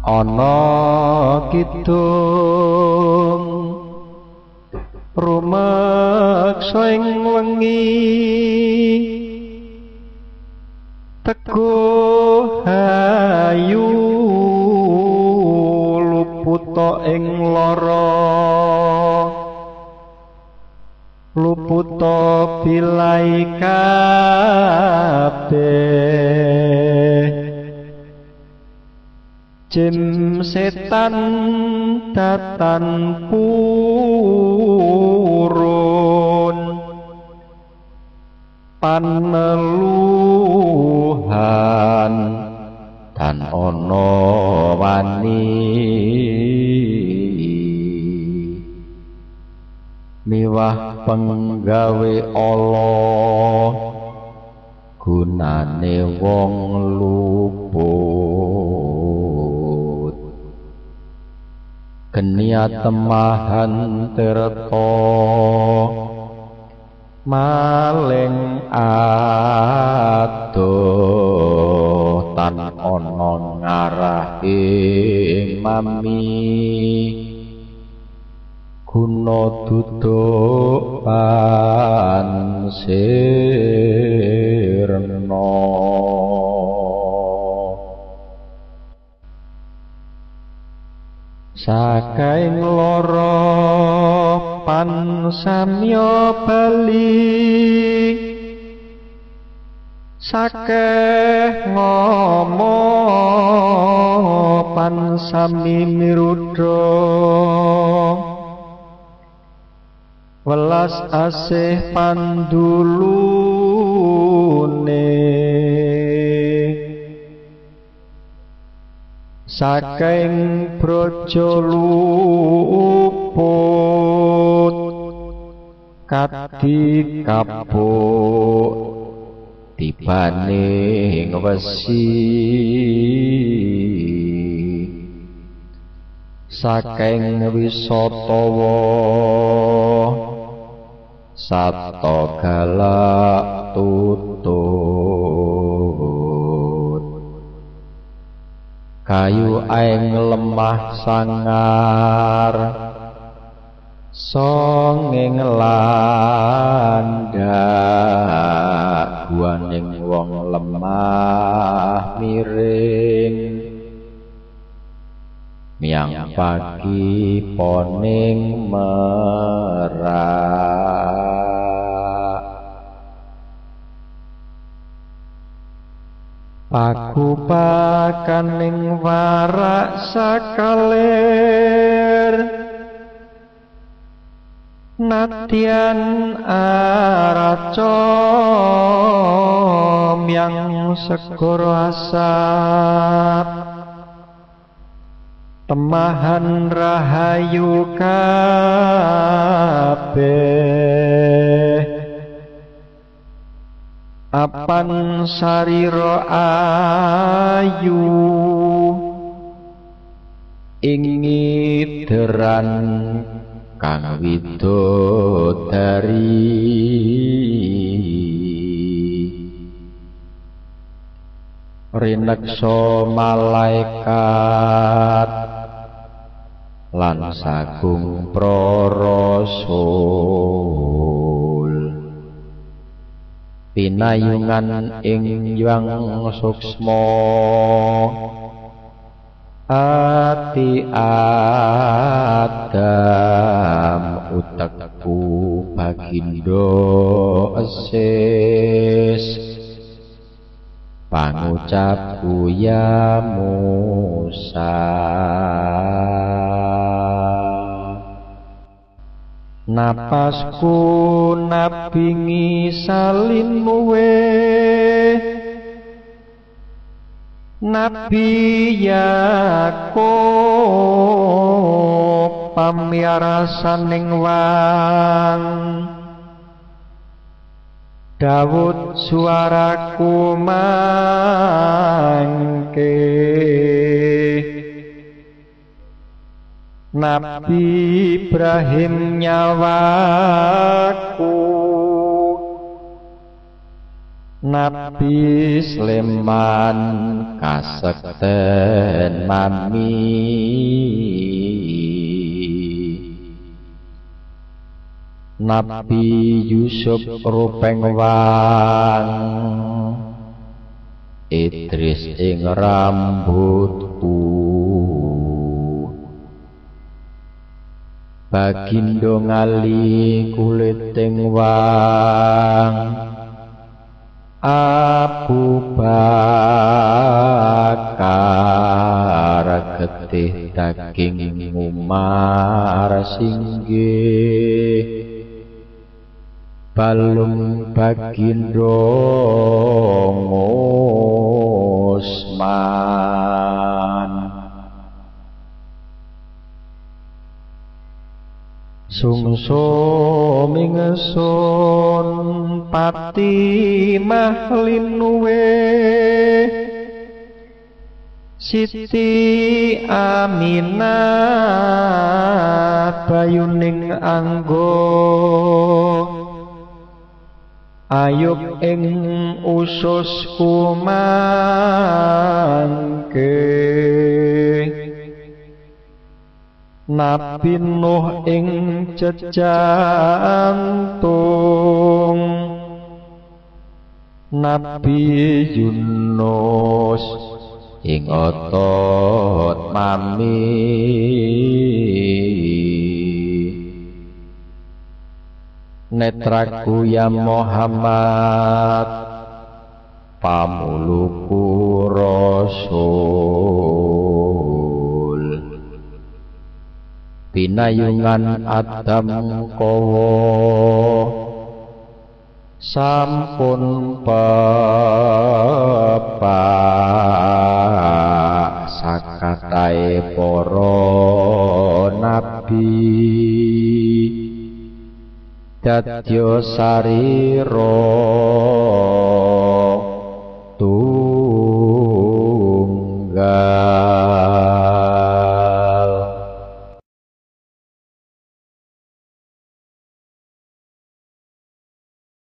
ana kidung rumeksa ing wengi. Teguh hayu luputa ing lara. Luputa bilai kabeh jim setan datan purun. Paneluhan dan ono wani. Miwah penggawe Allah gunane wong luput kenia temahan terto maling adoh tan ana ngarah mami. Guna duduk pansirna sakaing lara pansamya bali. Sakeh ngomong pansami mirudha welas asih pandulune saking brojo luput kadi kapuk tibane wesi saking wisatawa sato galak tutut kayu aing lemah sangar. Songeng landa guaning wong lemah miring. Miang pagi poning merah Aku pakaning warak sakaler. Natian araco yang segoro asap. Temahan rahayu kabeh apan sarira ayu? Ingideran kang widodari. Rinekso malaikat lan sagung prorosul pinayungan ing yang suksmo ati adam utekku bagindo esis pangucapku ya Musa napasku nabingi salin muwe Nabi Yakub pamiarasaning wang. Dawud suaraku mangke Nabi Ibrahim nyawaku. Nabi Sleman kasekten mami. Nabi Yusuf rupeng wang Idris ing rambutku Bagindo ngali kulit ing wang. Abu Bakar getih daging Umar singgih. Balung bagindo Usman sungso mingsun pati mahlinuwe Siti Aminah bayuning anggo. Ayub ing usus kumangke Nabi Nuh ing cejantung Nabi Yunus ing otot mami Netraku ya Muhammad pamuluku rasul pinayungan Adam kowo sampun pepak sakatai poro nabi. Dadya sarira